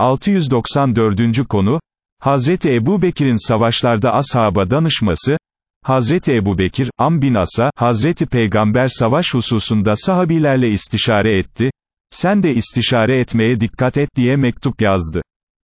694. konu, Hazreti Ebu Bekir'in savaşlarda ashaba danışması, Hazreti Ebu Bekir, Am bin As'a, Hazreti Peygamber savaş hususunda sahabilerle istişare etti, sen de istişare etmeye dikkat et diye mektup yazdı.